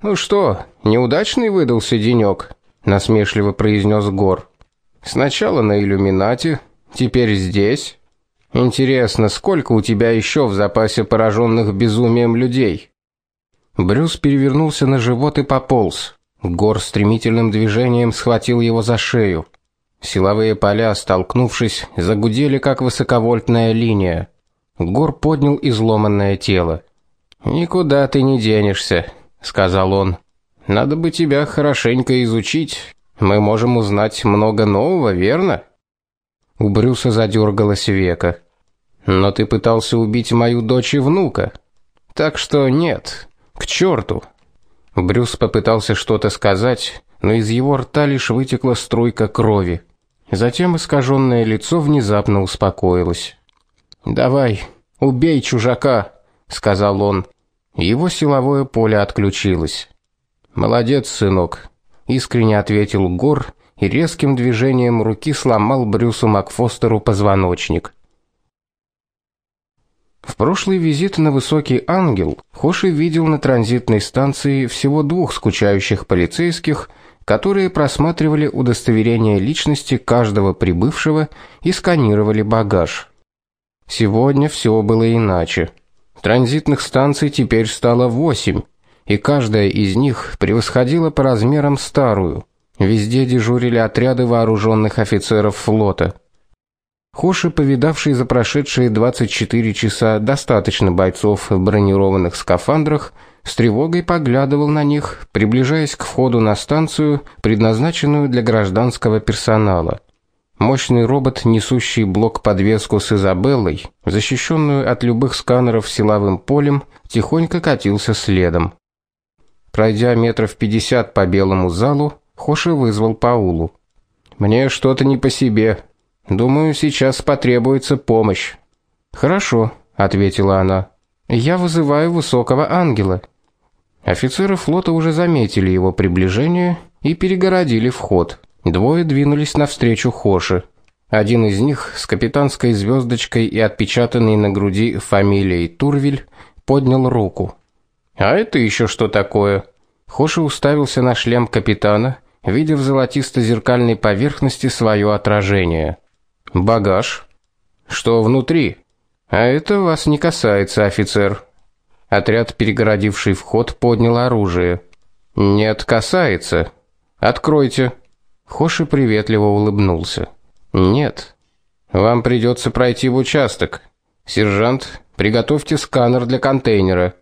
Ну что, неудачный выдался денёк, насмешливо произнес Гор. Сначала на иллюминате, теперь здесь. Интересно, сколько у тебя ещё в запасе поражённых безумием людей? Брюс перевернулся на живот и пополз. Гор стремительным движением схватил его за шею. Силовые поля, столкнувшись, загудели как высоковольтная линия. Гор поднял изломанное тело. Никуда ты не денешься, сказал он. Надо бы тебя хорошенько изучить. Мы можем узнать много нового, верно? У Брюса задергалось веко. Но ты пытался убить мою дочь и внука. Так что нет. К черту. Брюс попытался что-то сказать, но из его рта лишь вытекла струйка крови. Затем искаженное лицо внезапно успокоилось. "Давай, убей чужака", сказал он. Его силовое поле отключилось. "Молодец, сынок", искренне ответил Гор и резким движением руки сломал Брюсу Макфостеру позвоночник. В прошлый визит на Высокий Ангел Хоши видел на транзитной станции всего двух скучающих полицейских, которые просматривали удостоверение личности каждого прибывшего и сканировали багаж. Сегодня все было иначе. Транзитных станций теперь стало восемь, и каждая из них превосходила по размерам старую. Везде дежурили отряды вооруженных офицеров флота. Хоши, повидавший за прошедшие 24 часа достаточно бойцов в бронированных скафандрах, с тревогой поглядывал на них, приближаясь к входу на станцию, предназначенную для гражданского персонала. Мощный робот, несущий блок-подвеску с Изабеллой, защищенную от любых сканеров силовым полем, тихонько катился следом. Пройдя метров пятьдесят по белому залу, Хоши вызвал Паулу. Мне что-то не по себе, Думаю, сейчас потребуется помощь. Хорошо, ответила она. Я вызываю высокого ангела. Офицеры флота уже заметили его приближение и перегородили вход. Двое двинулись навстречу Хоше. Один из них с капитанской звездочкой и отпечатанной на груди фамилией Турвиль поднял руку. А это еще что такое? Хоше уставился на шлем капитана, видя в золотисто-зеркальной поверхности свое отражение. Багаж. Что внутри? А это вас не касается, офицер. Отряд, перегородивший вход, поднял оружие. Нет, касается. Откройте. Хоши приветливо улыбнулся. Нет. Вам придется пройти в участок. Сержант, приготовьте сканер для контейнера.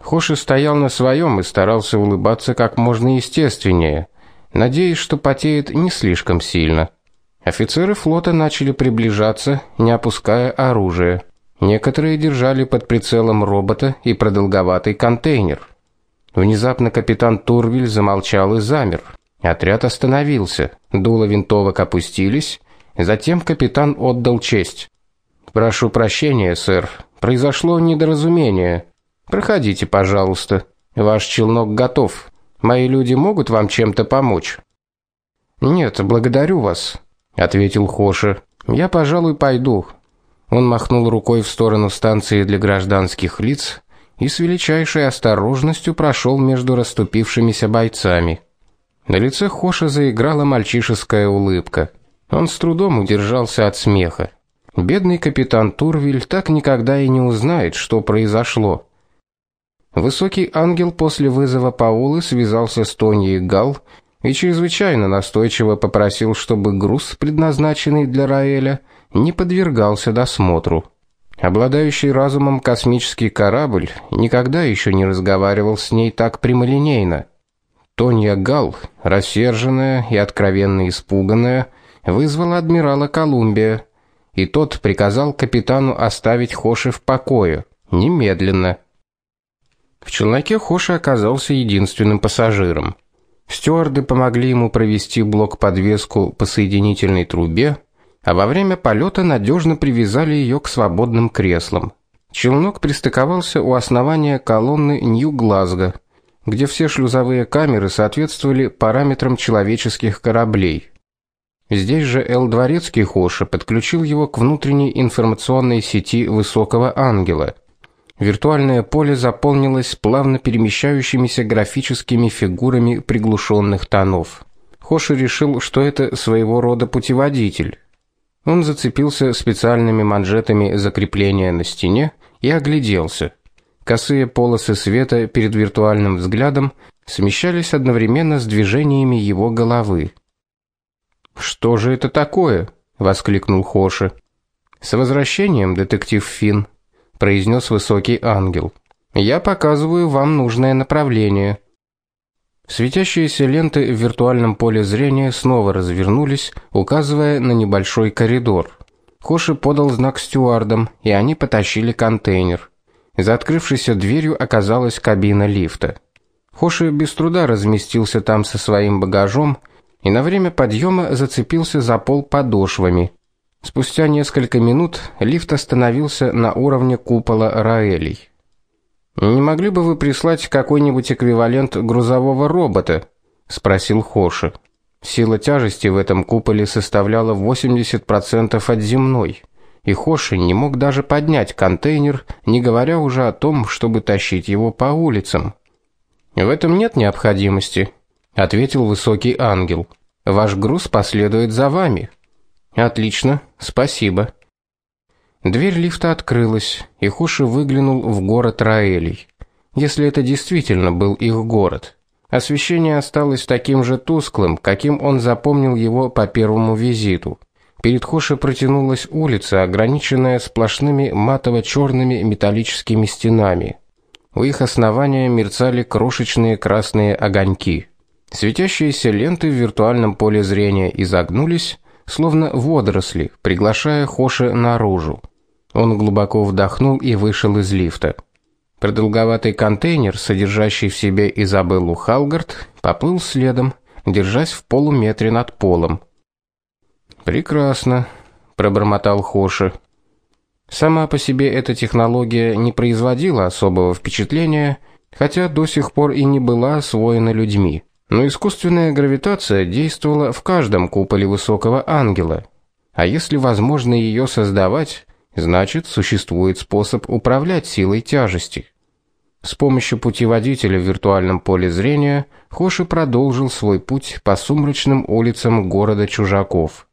Хоши стоял на своем и старался улыбаться как можно естественнее, надеясь, что потеет не слишком сильно. Офицеры флота начали приближаться, не опуская оружие. Некоторые держали под прицелом робота и продолговатый контейнер. Внезапно капитан Турвиль замолчал и замер. Отряд остановился. Дула винтовок опустились, затем капитан отдал честь. Прошу прощения, сэр. Произошло недоразумение. Проходите, пожалуйста. Ваш челнок готов. Мои люди могут вам чем-то помочь. Нет, благодарю вас ответил Хоша. Я, пожалуй, пойду. Он махнул рукой в сторону станции для гражданских лиц и с величайшей осторожностью прошел между расступившимися бойцами. На лице Хоша заиграла мальчишеская улыбка. Он с трудом удержался от смеха. Бедный капитан Турвиль так никогда и не узнает, что произошло. Высокий ангел после вызова Паулы связался с Тоньей Гал и чрезвычайно настойчиво попросил, чтобы груз, предназначенный для Раэля, не подвергался досмотру. Обладающий разумом космический корабль никогда еще не разговаривал с ней так прямолинейно. Тонья Гал, рассерженная и откровенно испуганная, вызвала адмирала Колумбия, и тот приказал капитану оставить Хоши в покое немедленно. В челноке Хоши оказался единственным пассажиром. Стюарды помогли ему провести блок-подвеску по соединительной трубе, а во время полета надежно привязали ее к свободным креслам. Челнок пристыковался у основания колонны Нью-Глазго, где все шлюзовые камеры соответствовали параметрам человеческих кораблей. Здесь же Эл Дворецкий Хоша подключил его к внутренней информационной сети Высокого Ангела. Виртуальное поле заполнилось плавно перемещающимися графическими фигурами приглушенных тонов. Хоши решил, что это своего рода путеводитель. Он зацепился специальными манжетами закрепления на стене и огляделся. Косые полосы света перед виртуальным взглядом смещались одновременно с движениями его головы. Что же это такое? воскликнул Хоши. С возвращением, детектив Фин, произнес высокий ангел. Я показываю вам нужное направление. Светящиеся ленты в виртуальном поле зрения снова развернулись, указывая на небольшой коридор. Хоши подал знак стюардам, и они потащили контейнер. За открывшейся дверью оказалась кабина лифта. Хоши без труда разместился там со своим багажом и на время подъема зацепился за пол подошвами. Спустя несколько минут лифт остановился на уровне купола Раэлей. Не могли бы вы прислать какой-нибудь эквивалент грузового робота? спросил Хоши. Сила тяжести в этом куполе составляла 80% от земной, и Хоши не мог даже поднять контейнер, не говоря уже о том, чтобы тащить его по улицам. В этом нет необходимости, ответил высокий ангел. Ваш груз последует за вами. Отлично, спасибо. Дверь лифта открылась, и Хуши выглянул в город Раэлей. Если это действительно был их город. Освещение осталось таким же тусклым, каким он запомнил его по первому визиту. Перед Хоши протянулась улица, ограниченная сплошными матово черными металлическими стенами. У их основания мерцали крошечные красные огоньки. Светящиеся ленты в виртуальном поле зрения изогнулись, словно водоросли, приглашая Хоши наружу. Он глубоко вдохнул и вышел из лифта. Продолговатый контейнер, содержащий в себе Изабеллу Халгард, поплыл следом, держась в полуметре над полом. Прекрасно, пробормотал Хоши. Сама по себе эта технология не производила особого впечатления, хотя до сих пор и не была освоена людьми. Но искусственная гравитация действовала в каждом куполе высокого ангела. А если возможно ее создавать, Значит, существует способ управлять силой тяжести. С помощью путеводителя в виртуальном поле зрения Хоши продолжил свой путь по сумрачным улицам города чужаков.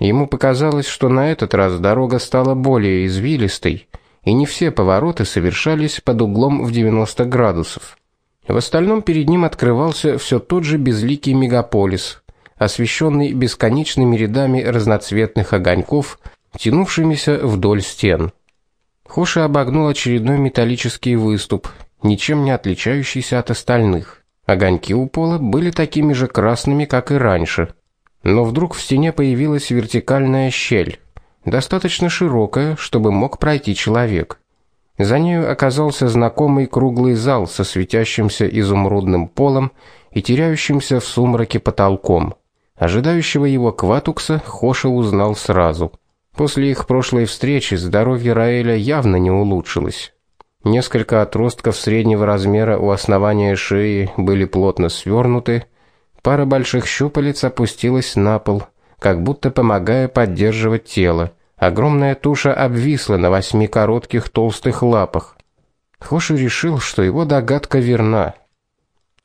Ему показалось, что на этот раз дорога стала более извилистой, и не все повороты совершались под углом в 90 градусов. В остальном перед ним открывался все тот же безликий мегаполис, освещенный бесконечными рядами разноцветных огоньков тянувшимися вдоль стен. Хоши обогнул очередной металлический выступ, ничем не отличающийся от остальных. Огоньки у пола были такими же красными, как и раньше. Но вдруг в стене появилась вертикальная щель, достаточно широкая, чтобы мог пройти человек. За нею оказался знакомый круглый зал со светящимся изумрудным полом и теряющимся в сумраке потолком. Ожидающего его Кватукса Хоша узнал сразу. После их прошлой встречи здоровье Раэля явно не улучшилось. Несколько отростков среднего размера у основания шеи были плотно свернуты, пара больших щупалец опустилась на пол, как будто помогая поддерживать тело. Огромная туша обвисла на восьми коротких толстых лапах. Хоши решил, что его догадка верна.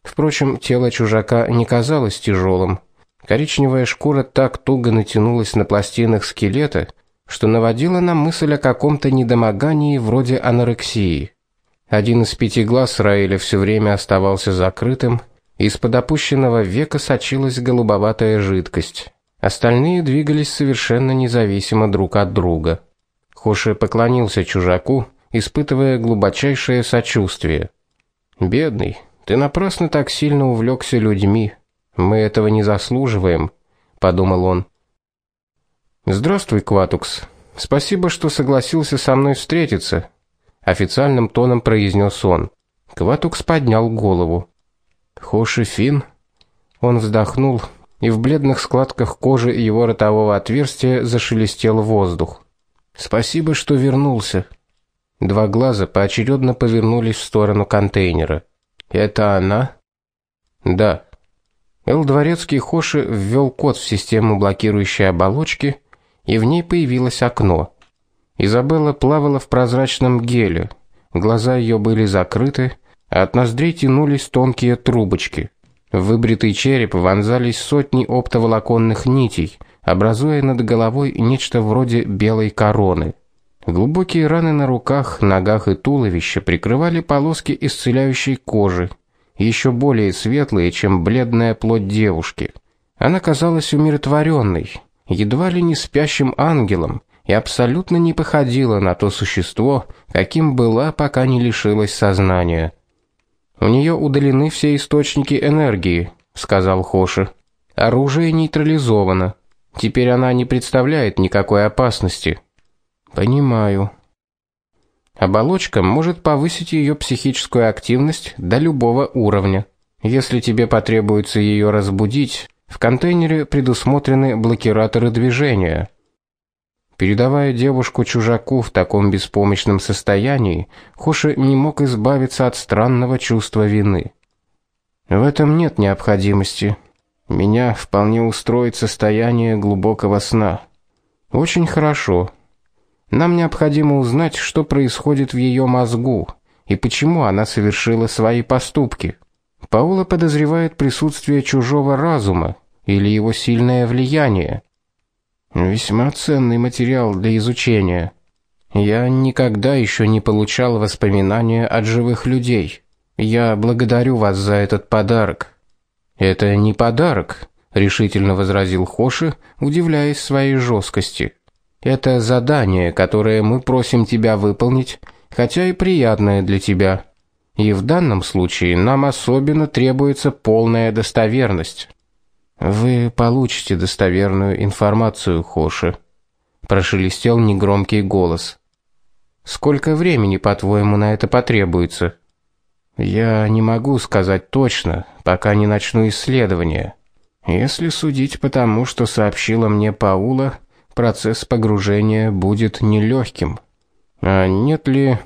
Впрочем, тело чужака не казалось тяжелым. Коричневая шкура так туго натянулась на пластинах скелета, что наводило на мысль о каком-то недомогании вроде анорексии. Один из пяти глаз Раэля все время оставался закрытым, из-под опущенного века сочилась голубоватая жидкость. Остальные двигались совершенно независимо друг от друга. Хоши поклонился чужаку, испытывая глубочайшее сочувствие. Бедный, ты напрасно так сильно увлекся людьми. Мы этого не заслуживаем, подумал он. Здравствуй, Кватукс. Спасибо, что согласился со мной встретиться, официальным тоном произнес он. Кватукс поднял голову. Хоши Фин. Он вздохнул, и в бледных складках кожи его ротового отверстия зашелестел воздух. Спасибо, что вернулся. Два глаза поочередно повернулись в сторону контейнера. Это она? Да. Эл Дворецкий Хоши ввел код в систему блокирующей оболочки, и в ней появилось окно. Изабелла плавала в прозрачном геле. Глаза ее были закрыты, от ноздрей тянулись тонкие трубочки. В выбритый череп вонзались сотни оптоволоконных нитей, образуя над головой нечто вроде белой короны. Глубокие раны на руках, ногах и туловище прикрывали полоски исцеляющей кожи, еще более светлые, чем бледная плоть девушки. Она казалась умиротворенной, едва ли не спящим ангелом, и абсолютно не походила на то существо, каким была, пока не лишилась сознания. У нее удалены все источники энергии, сказал Хоши. Оружие нейтрализовано. Теперь она не представляет никакой опасности. Понимаю. Оболочка может повысить ее психическую активность до любого уровня. Если тебе потребуется ее разбудить, в контейнере предусмотрены блокираторы движения. Передавая девушку чужаку в таком беспомощном состоянии, Хоши не мог избавиться от странного чувства вины. В этом нет необходимости. Меня вполне устроит состояние глубокого сна. Очень хорошо. Нам необходимо узнать, что происходит в ее мозгу и почему она совершила свои поступки. Паула подозревает присутствие чужого разума или его сильное влияние. Весьма ценный материал для изучения. Я никогда еще не получал воспоминания от живых людей. Я благодарю вас за этот подарок. Это не подарок, решительно возразил Хоши, удивляясь своей жесткости. Это задание, которое мы просим тебя выполнить, хотя и приятное для тебя. И в данном случае нам особенно требуется полная достоверность. Вы получите достоверную информацию, Хоши, прошелестел негромкий голос. Сколько времени, по-твоему, на это потребуется? Я не могу сказать точно, пока не начну исследование. Если судить по тому, что сообщила мне Паула, процесс погружения будет нелегким. А нет ли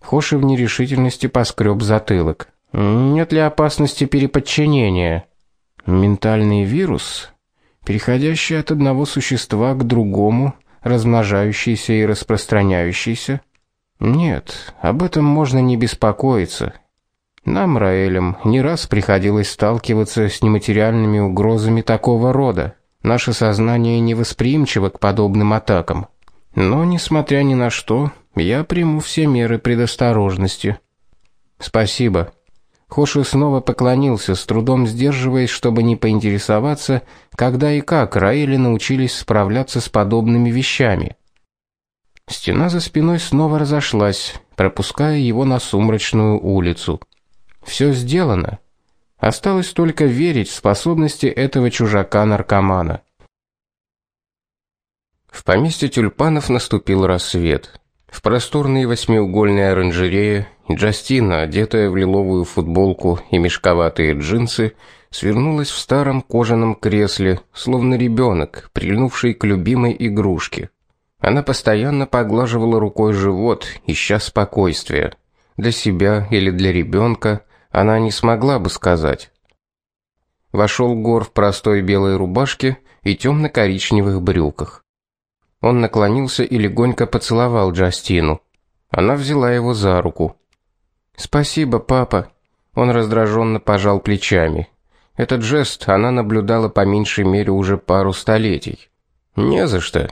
Хоши в нерешительности поскреб затылок. Нет ли опасности переподчинения? Ментальный вирус, переходящий от одного существа к другому, размножающийся и распространяющийся? Нет, об этом можно не беспокоиться. Нам, Раэлем, не раз приходилось сталкиваться с нематериальными угрозами такого рода. Наше сознание невосприимчиво к подобным атакам. Но несмотря ни на что, я приму все меры предосторожности. Спасибо. Хоши снова поклонился, с трудом сдерживаясь, чтобы не поинтересоваться, когда и как Раэли научились справляться с подобными вещами. Стена за спиной снова разошлась, пропуская его на сумрачную улицу. Все сделано. Осталось только верить в способности этого чужака-наркомана. В поместье тюльпанов наступил рассвет. В просторной восьмиугольной оранжерее Джастина, одетая в лиловую футболку и мешковатые джинсы, свернулась в старом кожаном кресле, словно ребенок, прильнувший к любимой игрушке. Она постоянно поглаживала рукой живот, ища спокойствия. Для себя или для ребенка она не смогла бы сказать. Вошел Гор в простой белой рубашке и темно коричневых брюках. Он наклонился и легонько поцеловал Джастину. Она взяла его за руку. Спасибо, папа. Он раздраженно пожал плечами. Этот жест она наблюдала по меньшей мере уже пару столетий. Не за что.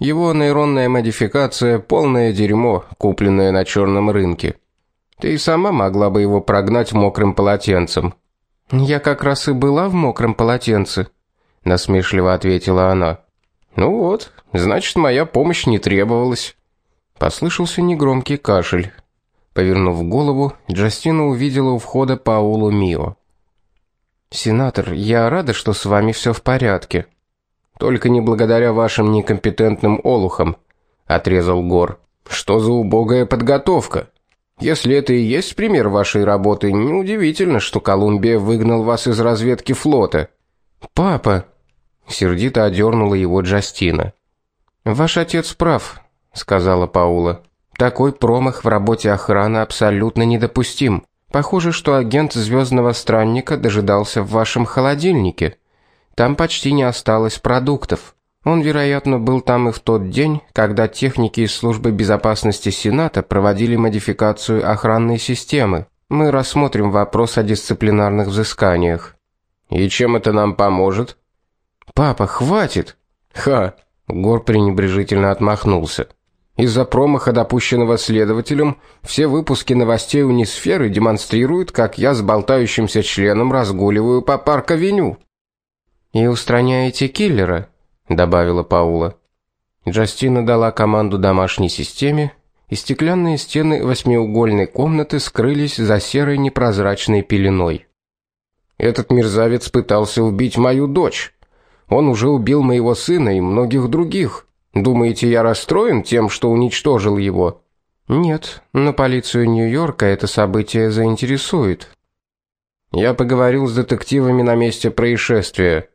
Его нейронная модификация полное дерьмо, купленное на черном рынке. Ты и сама могла бы его прогнать мокрым полотенцем. Я как раз и была в мокром полотенце, насмешливо ответила она. Ну вот, значит, моя помощь не требовалась. Послышался негромкий кашель. Повернув голову, Джастина увидела у входа Паулу Мио. Сенатор, я рада, что с вами все в порядке. Только не благодаря вашим некомпетентным олухам, отрезал Гор. Что за убогая подготовка? Если это и есть пример вашей работы, неудивительно, что Колумбия выгнал вас из разведки флота. Папа сердито одернула его Джастина. Ваш отец прав, сказала Паула. Такой промах в работе охраны абсолютно недопустим. Похоже, что агент Звездного странника дожидался в вашем холодильнике. Там почти не осталось продуктов. Он, вероятно, был там и в тот день, когда техники из службы безопасности Сената проводили модификацию охранной системы. Мы рассмотрим вопрос о дисциплинарных взысканиях. И чем это нам поможет? Папа, хватит. Ха, Гор пренебрежительно отмахнулся. Из-за промаха, допущенного следователем, все выпуски новостей Унисферы демонстрируют, как я с болтающимся членом разгуливаю по парк-авеню. И устраняете киллера, добавила Паула. Джастина дала команду домашней системе, и стеклянные стены восьмиугольной комнаты скрылись за серой непрозрачной пеленой. Этот мерзавец пытался убить мою дочь. Он уже убил моего сына и многих других. Думаете, я расстроен тем, что уничтожил его? Нет, но полицию Нью-Йорка это событие заинтересует. Я поговорил с детективами на месте происшествия.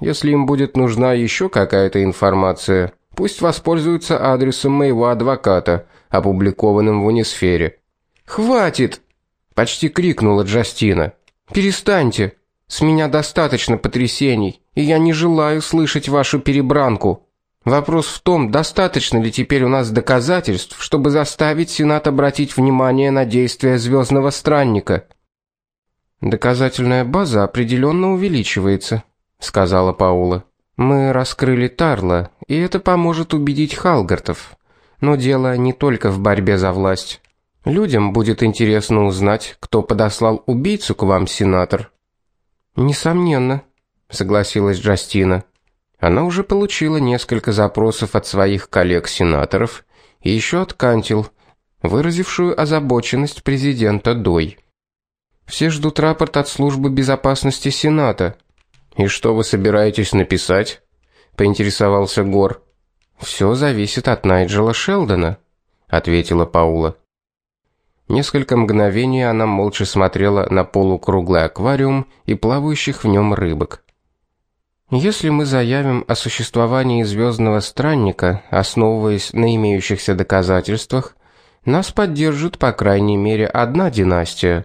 Если им будет нужна еще какая-то информация, пусть воспользуются адресом моего адвоката, опубликованным в Унисфере. Хватит, почти крикнула Джастина. Перестаньте. С меня достаточно потрясений, и я не желаю слышать вашу перебранку. Вопрос в том, достаточно ли теперь у нас доказательств, чтобы заставить Сенат обратить внимание на действия звездного странника. Доказательная база определенно увеличивается, сказала Паула. Мы раскрыли Тарла, и это поможет убедить Халгартов. Но дело не только в борьбе за власть. Людям будет интересно узнать, кто подослал убийцу к вам, сенатор. Несомненно, согласилась Джастина. Она уже получила несколько запросов от своих коллег-сенаторов и еще от Кантил, выразившую озабоченность президента Дой. Все ждут рапорт от службы безопасности Сената. И что вы собираетесь написать? поинтересовался Гор. Все зависит от Найджела Шелдона, ответила Паула. Несколько мгновений она молча смотрела на полукруглый аквариум и плавающих в нем рыбок. Если мы заявим о существовании звездного странника, основываясь на имеющихся доказательствах, нас поддержит по крайней мере одна династия.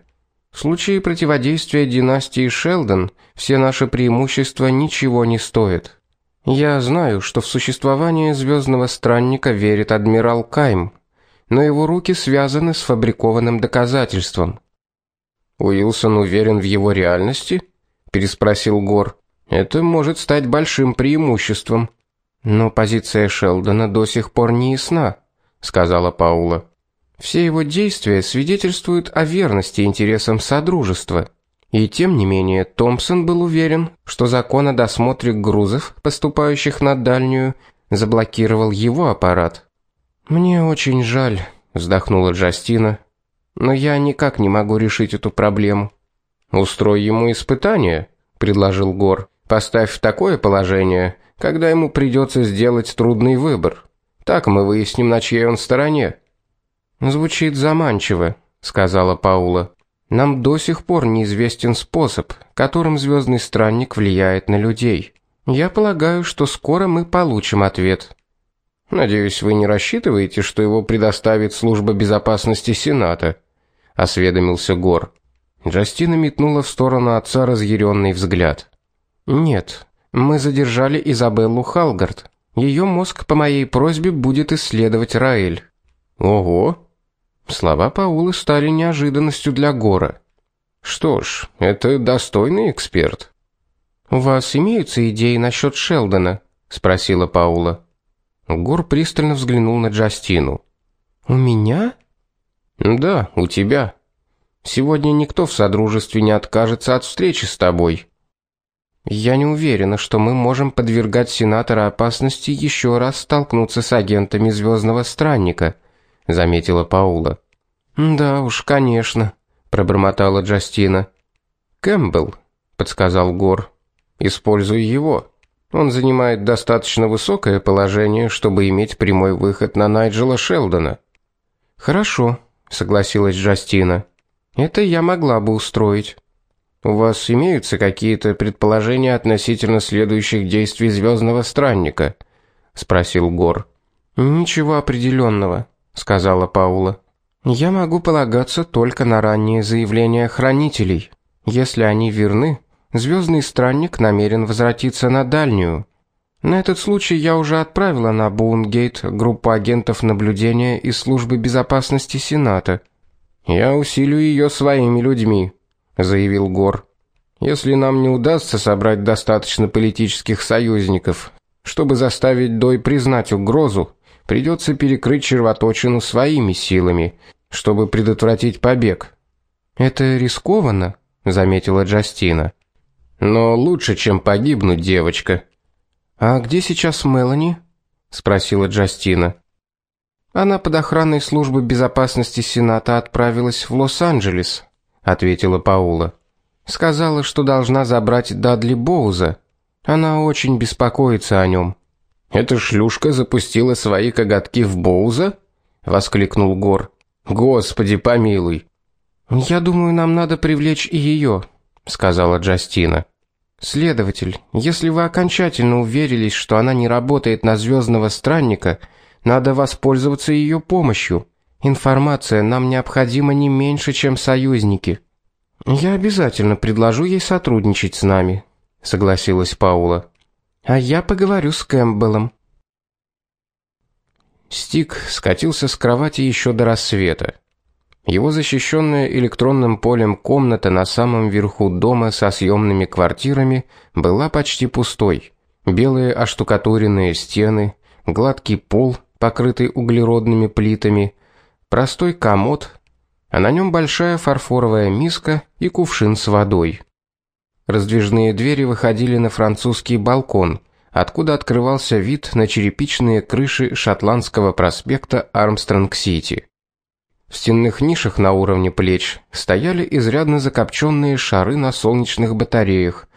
В случае противодействия династии Шелдон все наши преимущества ничего не стоят. Я знаю, что в существование звездного странника верит адмирал Кайм, но его руки связаны с фабрикованным доказательством. Уилсон уверен в его реальности? переспросил Гор. Это может стать большим преимуществом. Но позиция Шелдона до сих пор не ясна, сказала Паула. Все его действия свидетельствуют о верности интересам содружества. И тем не менее, Томпсон был уверен, что закон о досмотре грузов, поступающих на дальнюю, заблокировал его аппарат. Мне очень жаль, вздохнула Джастина, но я никак не могу решить эту проблему. Устрой ему испытание, предложил Гор. Поставь в такое положение, когда ему придется сделать трудный выбор. Так мы выясним, на чьей он стороне. Звучит заманчиво, сказала Паула. Нам до сих пор неизвестен способ, которым звездный странник влияет на людей. Я полагаю, что скоро мы получим ответ. Надеюсь, вы не рассчитываете, что его предоставит служба безопасности Сената, осведомился Гор. Джастина метнула в сторону отца разъяренный взгляд. Нет, мы задержали Изабеллу Халгард. Ее мозг по моей просьбе будет исследовать Раэль. Ого. Слова Паулы стали неожиданностью для Гора. Что ж, это достойный эксперт. У вас имеются идеи насчет Шелдона? спросила Паула. Гор пристально взглянул на Джастину. У меня? Да, у тебя. Сегодня никто в содружестве не откажется от встречи с тобой. Я не уверена, что мы можем подвергать сенатора опасности еще раз столкнуться с агентами Звездного странника, заметила Паула. Да уж, конечно, пробормотала Джастина. Кэмпбелл, подсказал Гор. Используй его. Он занимает достаточно высокое положение, чтобы иметь прямой выход на Найджела Шелдона. Хорошо, согласилась Джастина. Это я могла бы устроить. У вас имеются какие-то предположения относительно следующих действий звездного странника? спросил Гор. Ничего определенного, сказала Паула. Я могу полагаться только на ранние заявления хранителей. Если они верны, Звездный странник намерен возвратиться на дальнюю. На этот случай я уже отправила на Буунгейт группу агентов наблюдения из службы безопасности Сената. Я усилю ее своими людьми, заявил Гор. Если нам не удастся собрать достаточно политических союзников, чтобы заставить Дой признать угрозу, придется перекрыть червоточину своими силами, чтобы предотвратить побег. Это рискованно, заметила Джастина. Но лучше, чем погибнуть, девочка. А где сейчас Мелани? спросила Джастина. Она под охраной службы безопасности Сената отправилась в Лос-Анджелес, ответила Паула. Сказала, что должна забрать Дадли Боуза. Она очень беспокоится о нем. Эта шлюшка запустила свои коготки в Боуза? воскликнул Гор. Господи, помилуй. Я думаю, нам надо привлечь и ее, сказала Джастина. Следователь, если вы окончательно уверились, что она не работает на звездного странника, надо воспользоваться ее помощью. Информация нам необходима не меньше, чем союзники. Я обязательно предложу ей сотрудничать с нами, согласилась Паула. А я поговорю с Кэмпбеллом. Стик скатился с кровати еще до рассвета. Его защищенная электронным полем комната на самом верху дома со съемными квартирами была почти пустой. Белые оштукатуренные стены, гладкий пол, покрытый углеродными плитами, простой комод, а на нем большая фарфоровая миска и кувшин с водой. Раздвижные двери выходили на французский балкон, откуда открывался вид на черепичные крыши шотландского проспекта Армстронг-Сити. В стенных нишах на уровне плеч стояли изрядно закопченные шары на солнечных батареях.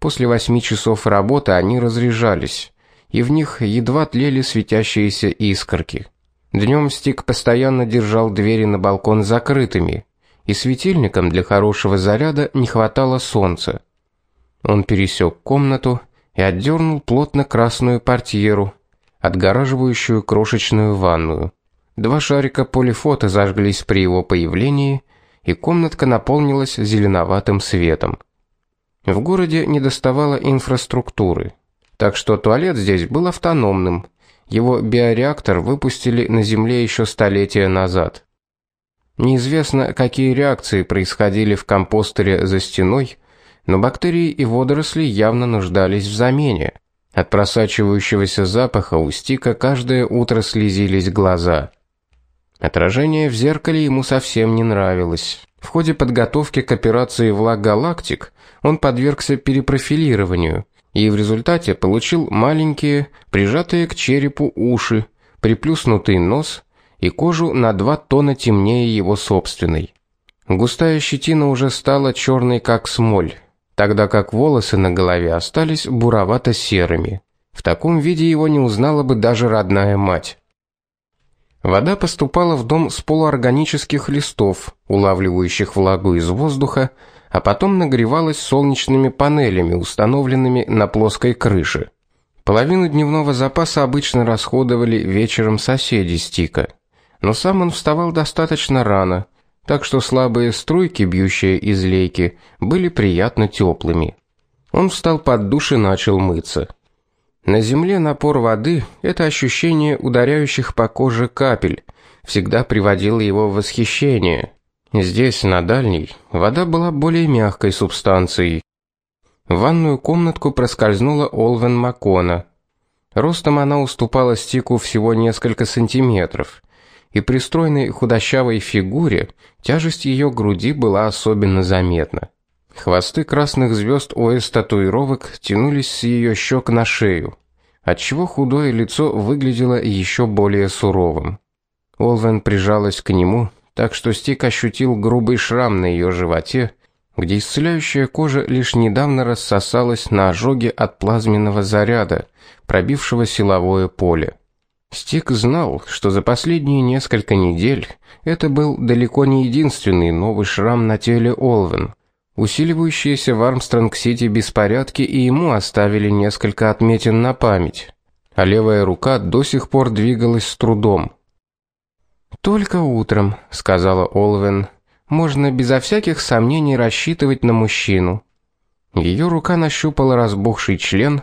После восьми часов работы они разряжались, и в них едва тлели светящиеся искорки. Днем Стик постоянно держал двери на балкон закрытыми, и светильникам для хорошего заряда не хватало солнца. Он пересек комнату и отдернул плотно красную портьеру, отгораживающую крошечную ванную. Два шарика полифота зажглись при его появлении, и комнатка наполнилась зеленоватым светом. В городе недоставало инфраструктуры, так что туалет здесь был автономным. Его биореактор выпустили на Земле еще столетия назад. Неизвестно, какие реакции происходили в компостере за стеной, но бактерии и водоросли явно нуждались в замене. От просачивающегося запаха у Стика каждое утро слезились глаза. Отражение в зеркале ему совсем не нравилось. В ходе подготовки к операции Влаг Галактик он подвергся перепрофилированию и в результате получил маленькие, прижатые к черепу уши, приплюснутый нос и кожу на два тона темнее его собственной. Густая щетина уже стала черной как смоль, тогда как волосы на голове остались буровато-серыми. В таком виде его не узнала бы даже родная мать. Вода поступала в дом с полуорганических листов, улавливающих влагу из воздуха, а потом нагревалась солнечными панелями, установленными на плоской крыше. Половину дневного запаса обычно расходовали вечером соседи Стика, но сам он вставал достаточно рано, так что слабые струйки, бьющие из лейки, были приятно теплыми. Он встал под душ и начал мыться. На земле напор воды это ощущение ударяющих по коже капель всегда приводило его в восхищение. Здесь, на дальней, вода была более мягкой субстанцией. В ванную комнатку проскользнула Олвен Макона. Ростом она уступала Стику всего несколько сантиметров, и при стройной худощавой фигуре тяжесть ее груди была особенно заметна. Хвосты красных звезд ОС татуировок тянулись с ее щек на шею, отчего худое лицо выглядело еще более суровым. Олвен прижалась к нему, так что Стик ощутил грубый шрам на ее животе, где исцеляющая кожа лишь недавно рассосалась на ожоге от плазменного заряда, пробившего силовое поле. Стик знал, что за последние несколько недель это был далеко не единственный новый шрам на теле Олвен. Усиливающиеся в Армстронг-Сити беспорядки и ему оставили несколько отметин на память, а левая рука до сих пор двигалась с трудом. Только утром, сказала Олвен, можно безо всяких сомнений рассчитывать на мужчину. Ее рука нащупала разбухший член,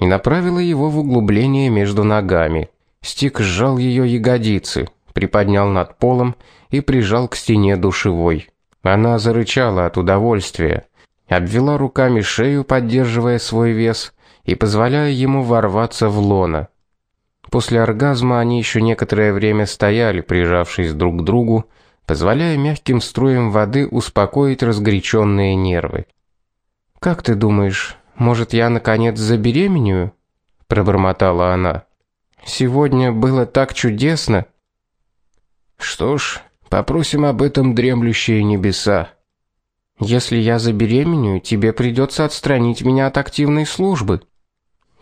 и направила его в углубление между ногами. Стик сжал ее ягодицы, приподнял над полом и прижал к стене душевой. Она зарычала от удовольствия, обвела руками шею, поддерживая свой вес и позволяя ему ворваться в лоно. После оргазма они еще некоторое время стояли, прижавшись друг к другу, позволяя мягким струям воды успокоить разгоряченные нервы. Как ты думаешь, может, я наконец забеременею? пробормотала она. Сегодня было так чудесно. Что ж, попросим об этом дремлющие небеса. Если я забеременею, тебе придется отстранить меня от активной службы.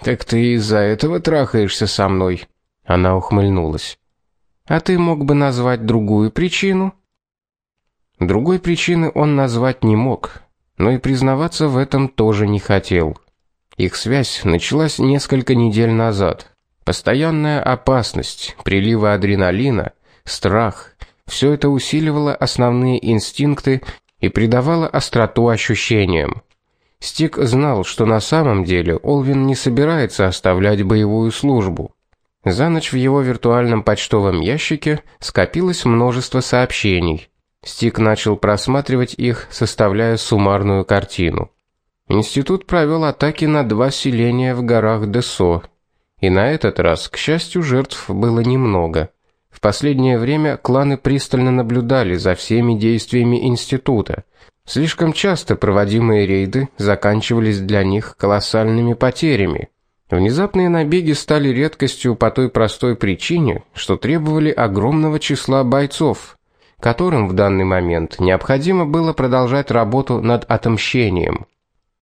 Так ты из-за этого трахаешься со мной? Она ухмыльнулась. А ты мог бы назвать другую причину? Другой причины он назвать не мог, но и признаваться в этом тоже не хотел. Их связь началась несколько недель назад. Постоянная опасность, приливы адреналина, страх все это усиливало основные инстинкты и придавало остроту ощущениям. Стик знал, что на самом деле Олвин не собирается оставлять боевую службу. За ночь в его виртуальном почтовом ящике скопилось множество сообщений. Стик начал просматривать их, составляя суммарную картину. Институт провел атаки на два селения в горах Десо, и на этот раз, к счастью, жертв было немного. В последнее время кланы пристально наблюдали за всеми действиями института. Слишком часто проводимые рейды заканчивались для них колоссальными потерями. Внезапные набеги стали редкостью по той простой причине, что требовали огромного числа бойцов, которым в данный момент необходимо было продолжать работу над отмщением.